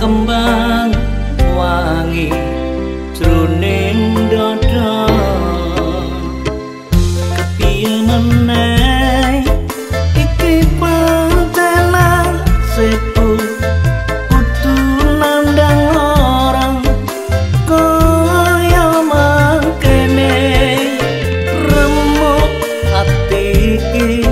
kembang wangi jroning dada. Kepiyen meneh? Iki pantelan sepu kudu nandang orang kaya mangkene. Remuk ati iki